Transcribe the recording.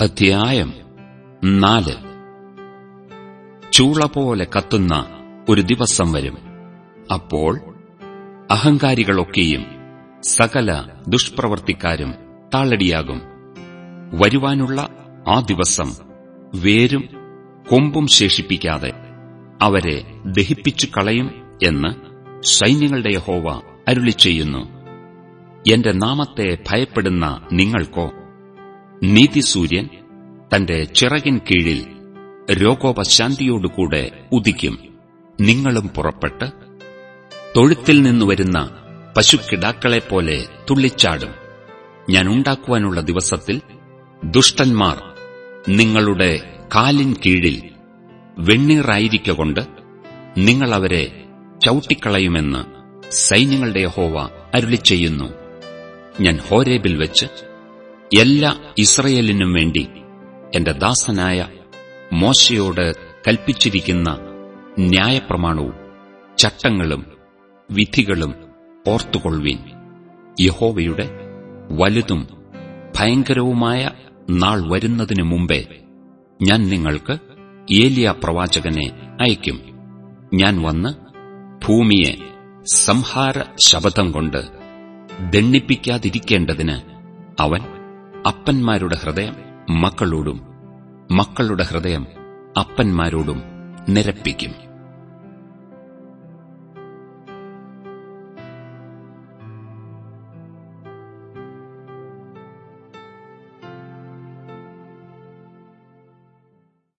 അധ്യായം നാല്. ചൂള പോലെ കത്തുന്ന ഒരു ദിവസം വരും. അപ്പോൾ അഹങ്കാരികളൊക്കെയും സകല ദുഷ്പ്രവർത്തിക്കാരും താളടിയാകും. വരുവാനുള്ള ആ ദിവസം വേരും കൊമ്പും ശേഷിപ്പിക്കാതെ അവരെ ദഹിപ്പിച്ചു കളയും എന്ന് സൈന്യങ്ങളുടെ ഹോവ അരുളി ചെയ്യുന്നു എന്റെ നാമത്തെ ഭയപ്പെടുന്ന നിങ്ങൾക്കോ നീതിസൂര്യൻ തന്റെ ചിറകിൻ കീഴിൽ രോഗോപശാന്തിയോടുകൂടെ ഉദിക്കും. നിങ്ങളും പുറപ്പെട്ട് തൊഴുത്തിൽ നിന്നു വരുന്ന പശുക്കിടാക്കളെപ്പോലെ തുള്ളിച്ചാടും. ഞാൻ ഉണ്ടാക്കുവാനുള്ള ദിവസത്തിൽ ദുഷ്ടന്മാർ നിങ്ങളുടെ കാലിൻ കീഴിൽ വെണ്ണീറായിരിക്കൊണ്ട് നിങ്ങൾ അവരെ ചവിട്ടിക്കളയുമെന്ന് സൈന്യങ്ങളുടെ ഹോവ അരുളി ചെയ്യുന്നു ഞാൻ ഹോരേബിൽ വെച്ച് എല്ലാ ഇസ്രയേലിനും വേണ്ടി എന്റെ ദാസനായ മോശയോട് കൽപ്പിച്ചിരിക്കുന്ന ന്യായപ്രമാണവും ചട്ടങ്ങളും വിധികളും ഓർത്തുകൊള്ളുവീൻ. യഹോവയുടെ വലുതും ഭയങ്കരവുമായ നാൾ വരുന്നതിനു മുമ്പേ ഞാൻ നിങ്ങൾക്ക് ഏലിയ പ്രവാചകനെ അയക്കും ഞാൻ വന്ന് ഭൂമിയെ സംഹാര ശബ്ദം കൊണ്ട് ദണ്ണിപ്പിക്കാതിരിക്കേണ്ടതിന് അവൻ അപ്പന്മാരുടെ ഹൃദയം മക്കളോടും മക്കളുടെ ഹൃദയം അപ്പന്മാരോടും നിരപ്പിക്കും.